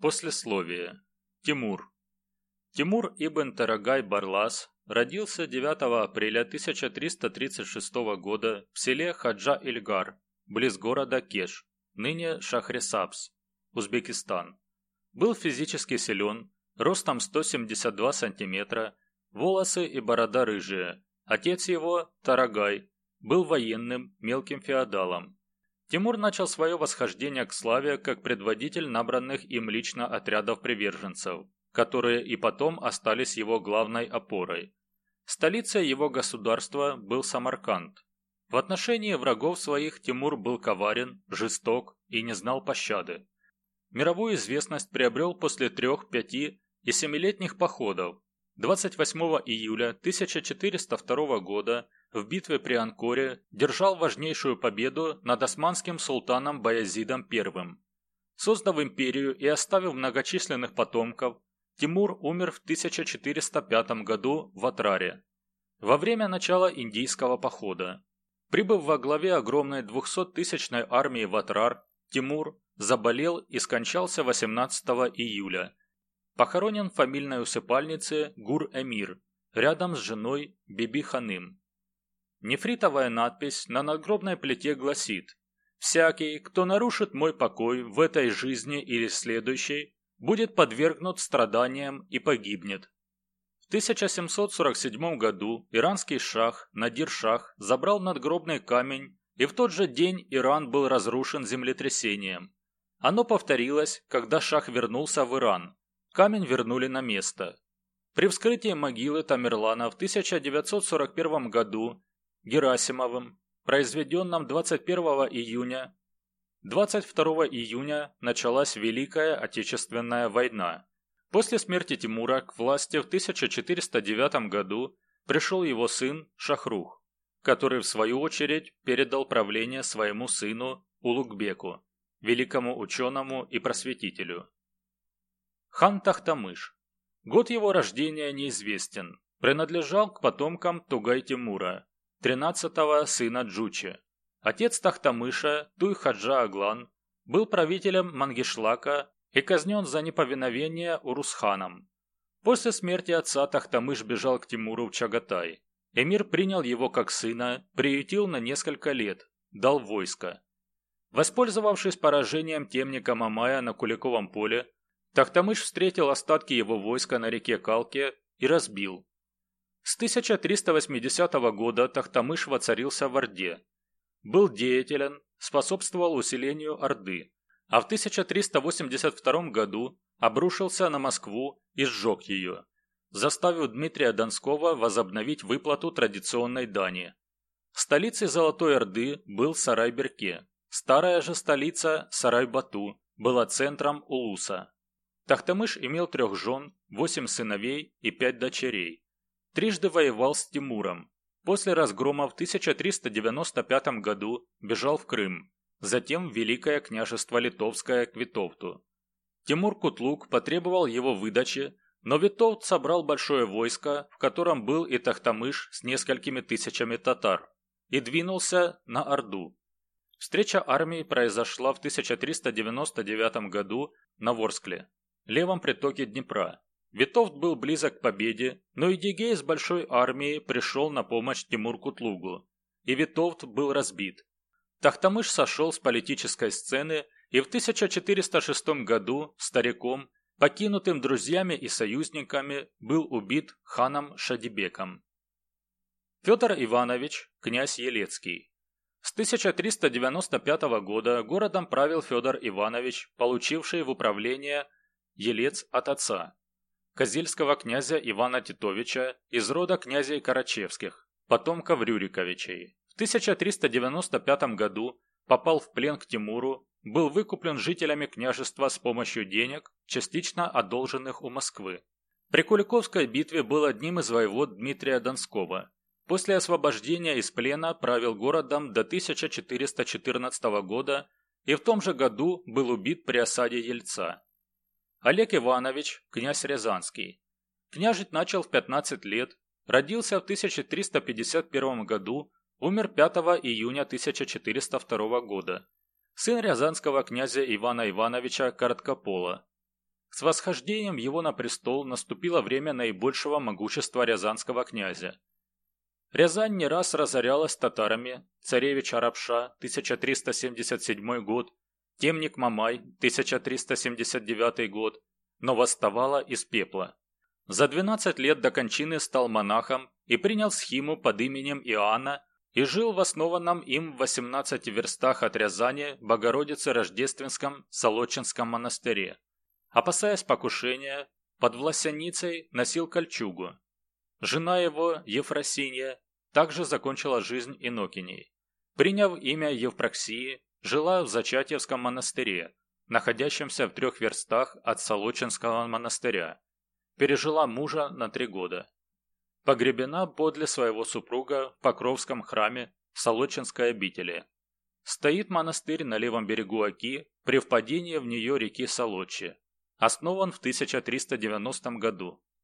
Послесловие. Тимур. Тимур ибн Тарагай Барлас родился 9 апреля 1336 года в селе Хаджа-Ильгар, близ города Кеш, ныне Шахрисабс, Узбекистан. Был физически силен, ростом 172 сантиметра, волосы и борода рыжие. Отец его, Тарагай, был военным, мелким феодалом. Тимур начал свое восхождение к славе как предводитель набранных им лично отрядов приверженцев, которые и потом остались его главной опорой. Столицей его государства был Самарканд. В отношении врагов своих Тимур был коварен, жесток и не знал пощады. Мировую известность приобрел после трех, пяти и семилетних походов. 28 июля 1402 года в битве при Анкоре держал важнейшую победу над османским султаном Баязидом I. Создав империю и оставив многочисленных потомков, Тимур умер в 1405 году в Атраре. Во время начала индийского похода. Прибыв во главе огромной 200-тысячной армии в Атрар, Тимур заболел и скончался 18 июля. Похоронен в фамильной усыпальнице Гур-Эмир, рядом с женой Биби Ханым. Нефритовая надпись на надгробной плите гласит «Всякий, кто нарушит мой покой в этой жизни или следующей, будет подвергнут страданиям и погибнет». В 1747 году иранский шах Надир Шах забрал надгробный камень, и в тот же день Иран был разрушен землетрясением. Оно повторилось, когда шах вернулся в Иран. Камень вернули на место. При вскрытии могилы Тамерлана в 1941 году Герасимовым, произведенном 21 июня. 22 июня началась Великая Отечественная война. После смерти Тимура к власти в 1409 году пришел его сын Шахрух, который в свою очередь передал правление своему сыну Улугбеку, великому ученому и просветителю. Хан Тахтамыш. Год его рождения неизвестен, принадлежал к потомкам Тугай-Тимура, тринадцатого сына Джучи. Отец Тахтамыша, Туй-Хаджа Аглан, был правителем Мангишлака и казнен за неповиновение Урусханом. После смерти отца Тахтамыш бежал к Тимуру в Чагатай. Эмир принял его как сына, приютил на несколько лет, дал войско. Воспользовавшись поражением темника Мамая на Куликовом поле, Тахтамыш встретил остатки его войска на реке Калке и разбил. С 1380 года Тахтамыш воцарился в Орде. Был деятелен, способствовал усилению Орды, а в 1382 году обрушился на Москву и сжег ее, заставив Дмитрия Донского возобновить выплату традиционной дани. Столицей Золотой Орды был Сарай-Берке. Старая же столица Сарай-Бату была центром Улуса. Тахтамыш имел трех жен, восемь сыновей и пять дочерей. Трижды воевал с Тимуром. После разгрома в 1395 году бежал в Крым, затем в Великое княжество Литовское к Витовту. Тимур Кутлук потребовал его выдачи, но Витовт собрал большое войско, в котором был и Тахтамыш с несколькими тысячами татар, и двинулся на Орду. Встреча армии произошла в 1399 году на Ворскле, левом притоке Днепра. Витовт был близок к победе, но Идигей с большой армией пришел на помощь Тимур-Кутлугу, и Витовт был разбит. Тахтамыш сошел с политической сцены и в 1406 году стариком, покинутым друзьями и союзниками, был убит ханом Шадибеком. Федор Иванович, князь Елецкий. С 1395 года городом правил Федор Иванович, получивший в управление Елец от отца козельского князя Ивана Титовича из рода князей Карачевских, потомков Рюриковичей. В 1395 году попал в плен к Тимуру, был выкуплен жителями княжества с помощью денег, частично одолженных у Москвы. При Куликовской битве был одним из воевод Дмитрия Донского. После освобождения из плена правил городом до 1414 года и в том же году был убит при осаде Ельца. Олег Иванович, князь Рязанский. Княжить начал в 15 лет, родился в 1351 году, умер 5 июня 1402 года. Сын рязанского князя Ивана Ивановича Короткопола. С восхождением его на престол наступило время наибольшего могущества рязанского князя. Рязань не раз разорялась татарами, царевич Арабша, 1377 год, темник Мамай, 1379 год, но восставала из пепла. За 12 лет до кончины стал монахом и принял схиму под именем Иоанна и жил в основанном им в 18 верстах от Рязани Богородице Рождественском Солочинском монастыре. Опасаясь покушения, под Власяницей носил кольчугу. Жена его, Ефросинья, также закончила жизнь инокиней. Приняв имя Евпроксии, жила в Зачатьевском монастыре, находящемся в трех верстах от Солочинского монастыря. Пережила мужа на три года. Погребена подле своего супруга в Покровском храме Солочинской обители. Стоит монастырь на левом берегу Оки при впадении в нее реки Солочи. Основан в 1390 году.